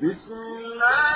بسم الله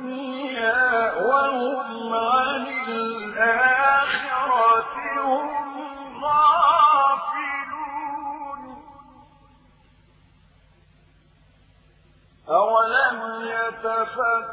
الدنيا وهم عن الآخرة أولم يتفكروا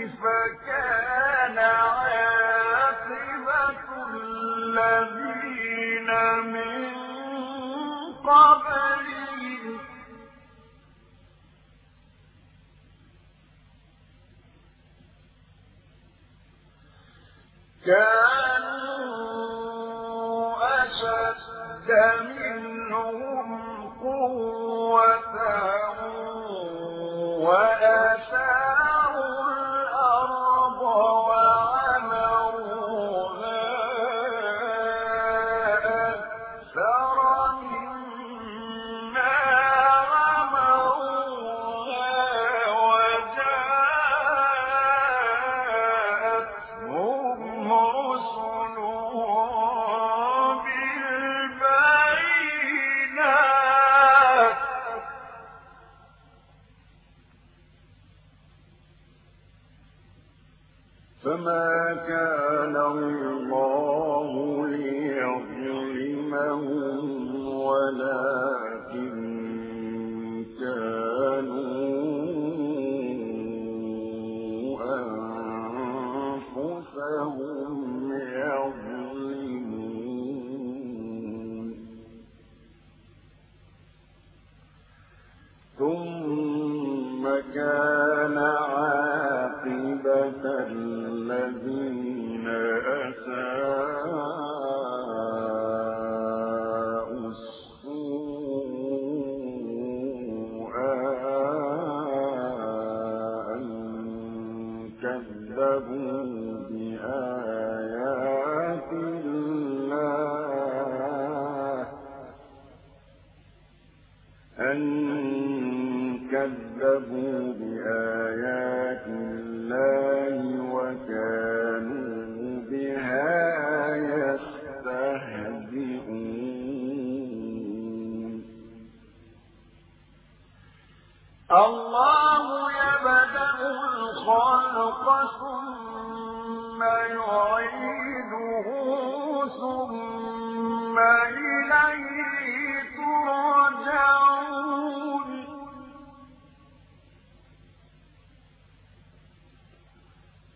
كيف كان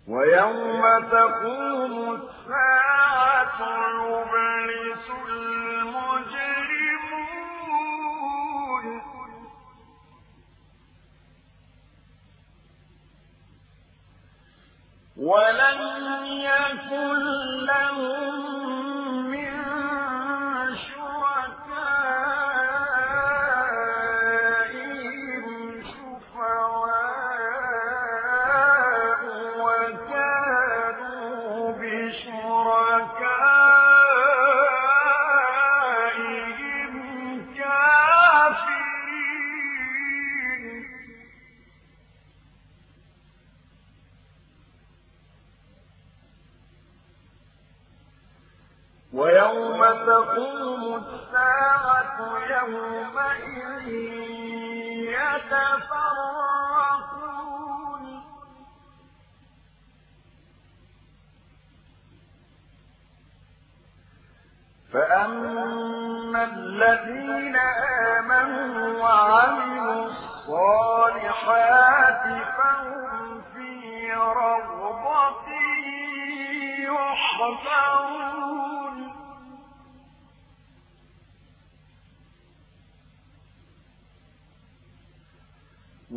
ويوم تقوم الساعة يبلس المجرمون. ولن يكن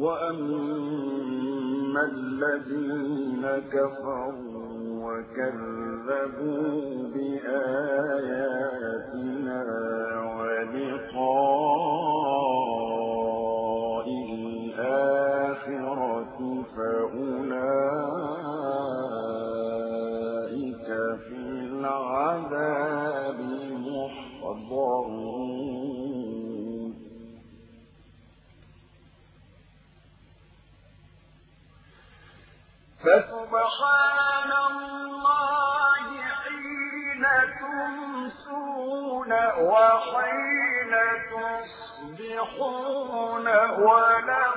وأما الذين كفروا وكذبوا بآياتنا يصدقون ولا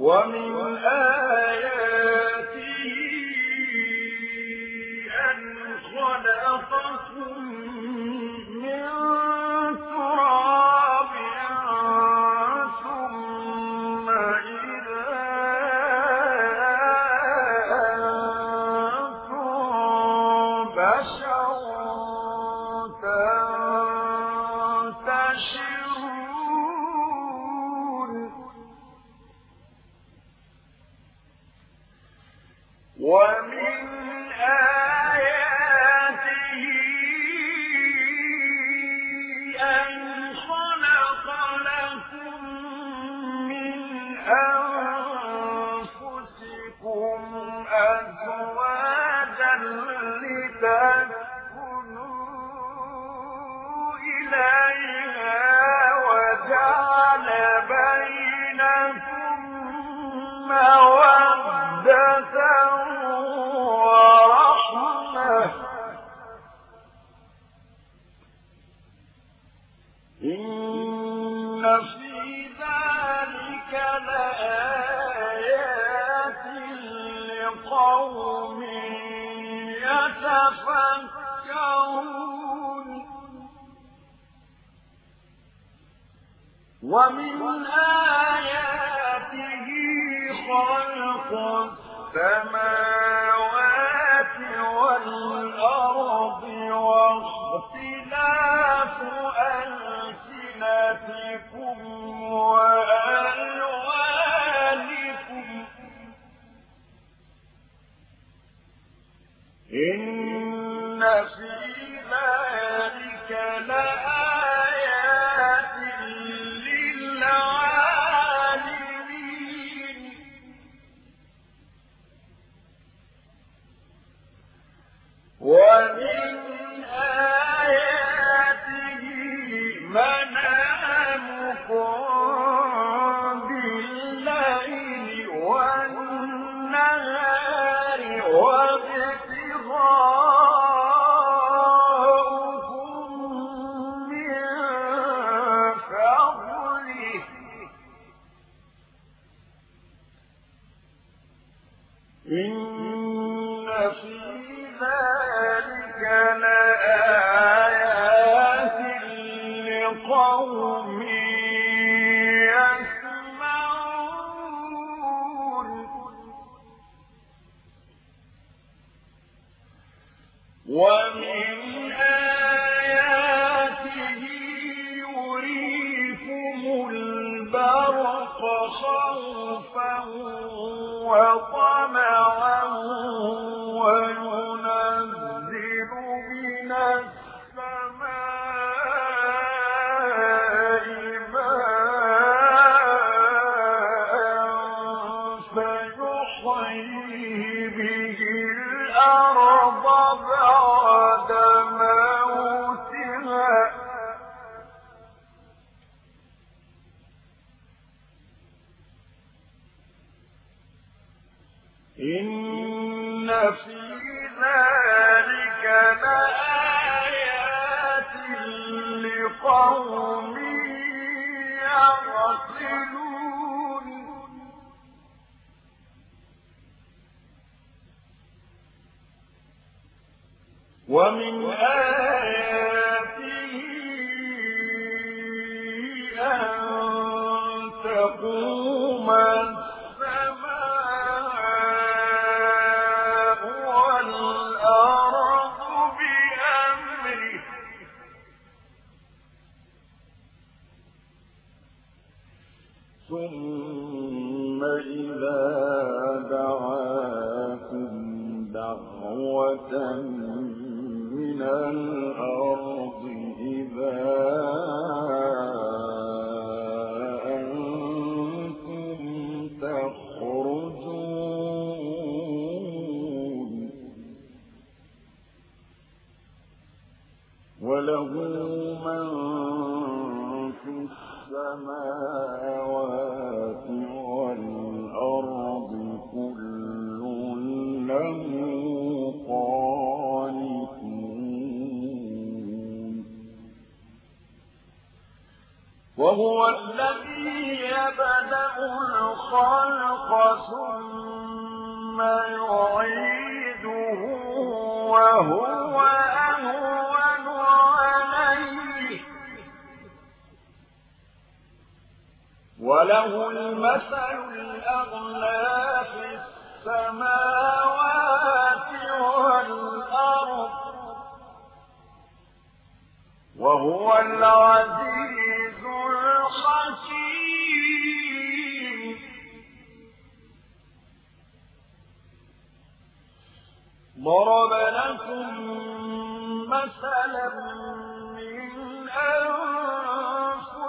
ومن آية ألسنتكم البرق خوفا وطمعا ومن آياته أن تقوم السماء والأرض بأمره. ثم إذا دعاكم دعوة الأرض وهو الذي يبدأ الخلق ثم يعيده وهو أهون عليه. وله المثل الأغلى في السماوات والأرض. وهو العزيز ضرب لكم مثلا من أنفسكم.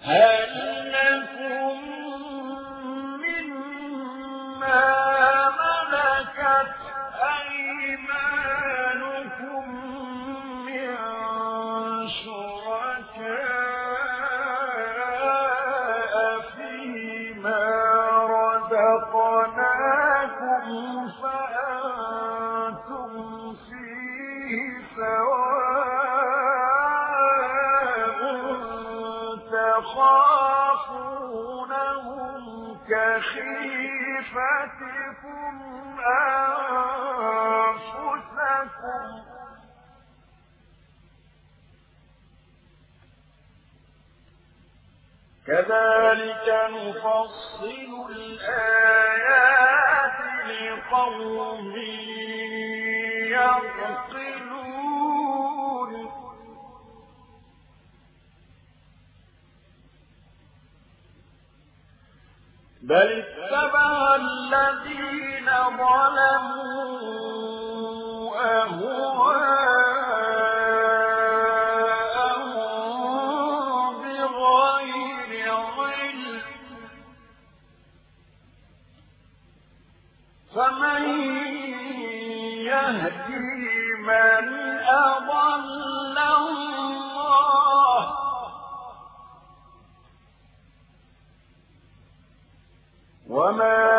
هل كذلك نفصل الآيات لقوم يعقلون. بل اتبع الذين ظلموا أهواءهم فمن يهدي من أضل الله وما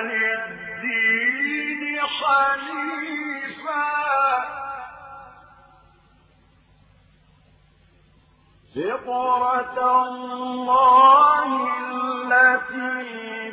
للدين حنيفا. فطرة الله التي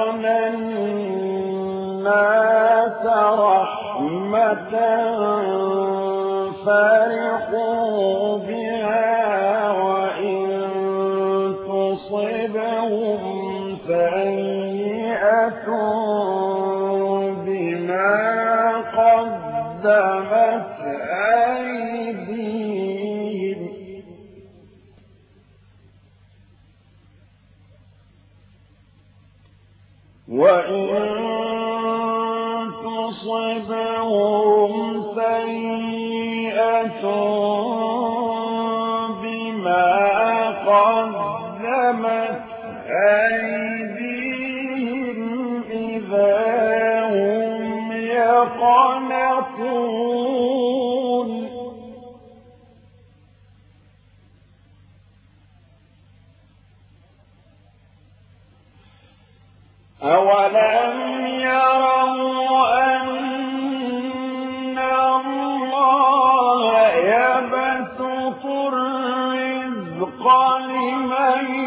أرحمنا الناس رحمة فارقوا بها. أولم يروا أن الله يبسط الرزق لمن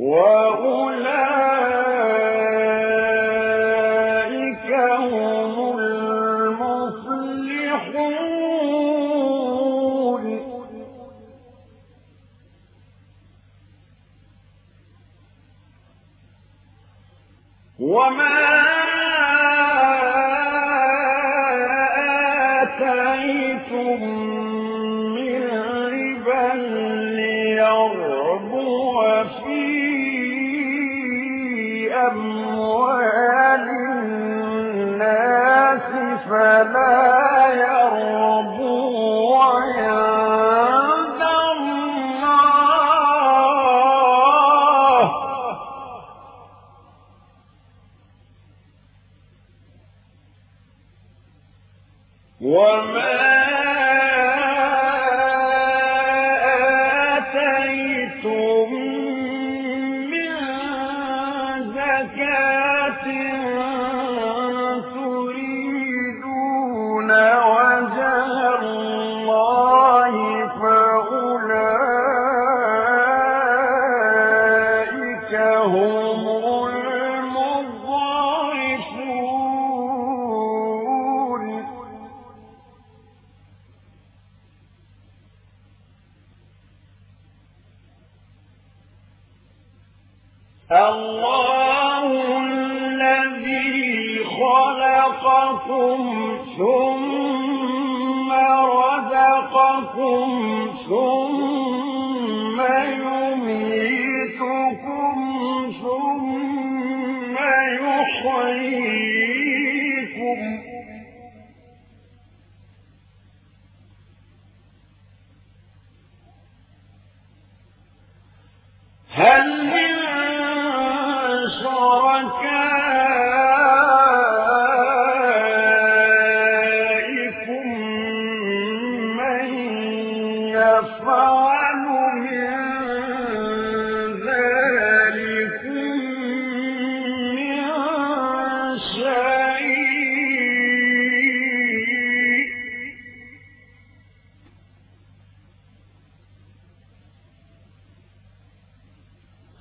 وأولئك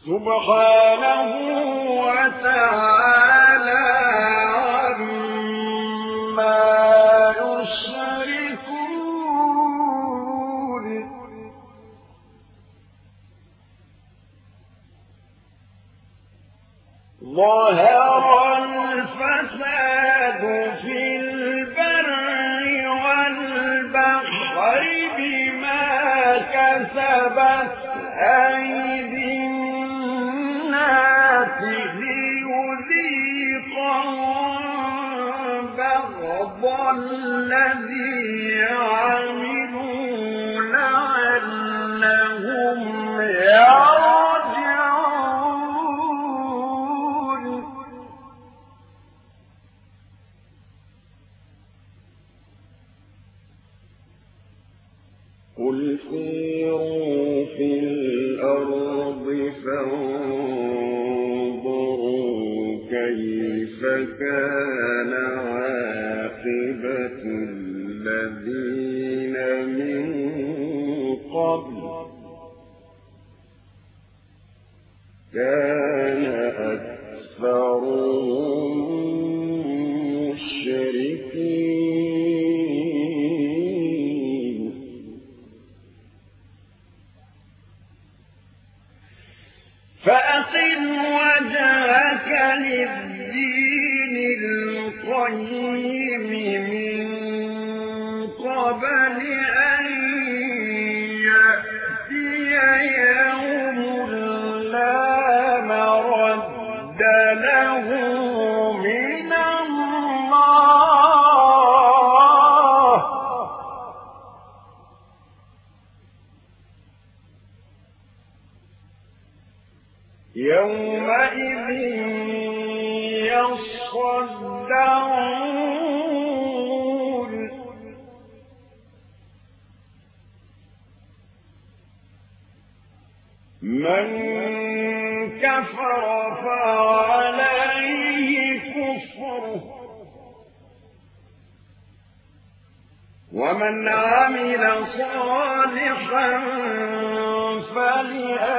سبحانه وتعالى. الذي عملوا لعلهم يرجعون. قل في الأرض فانظروا كيف كان Gordon. صالحا فلأهل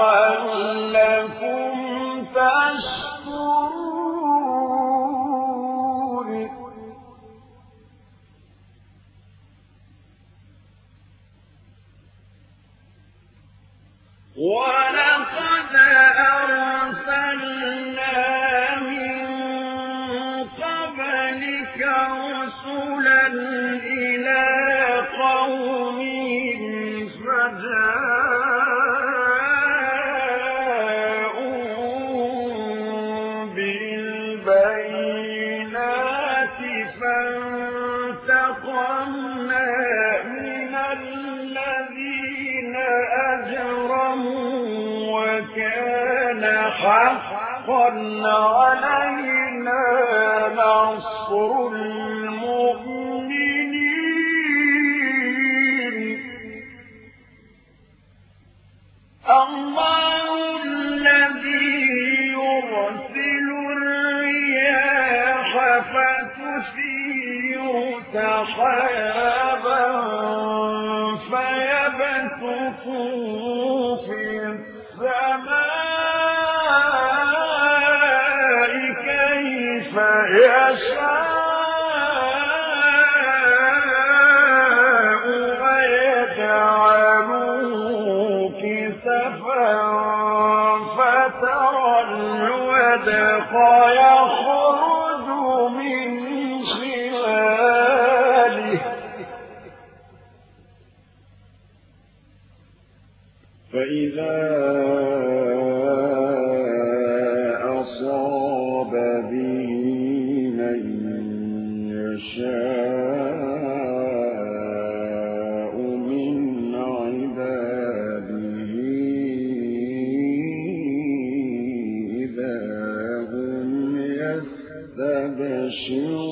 حقا علينا نصر المؤمنين. الله الذي يرسل الرياح فتثير سحابا 我要 you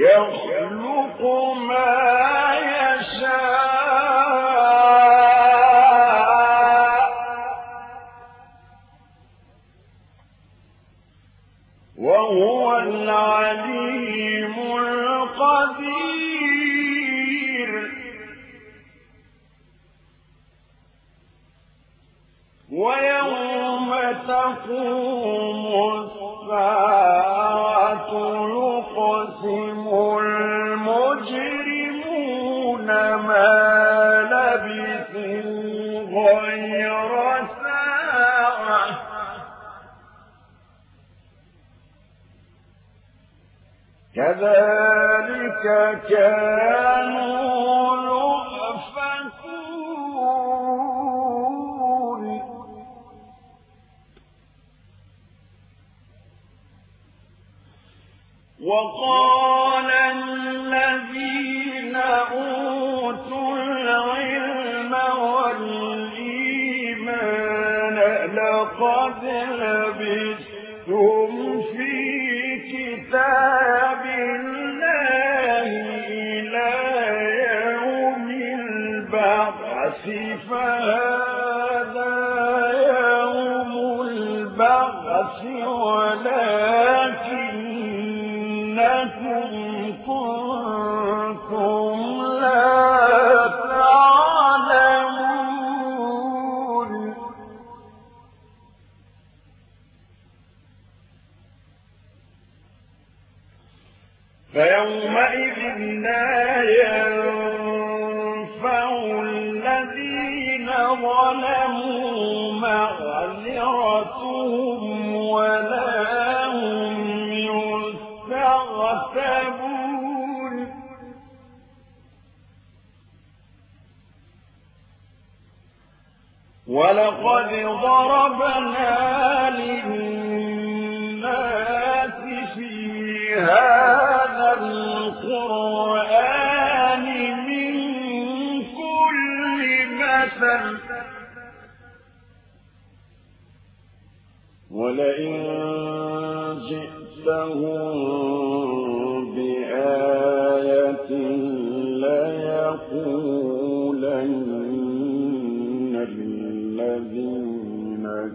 يخلق ما يقسم المجرمون ما لبثوا غير ساعة. كذلك كانوا وقال الذين أوتوا العلم والإيمان لقد لبثتم ولقد ضربنا للناس في هذا القرآن من كل مثل. ولئن جئتهم بآية ليقولن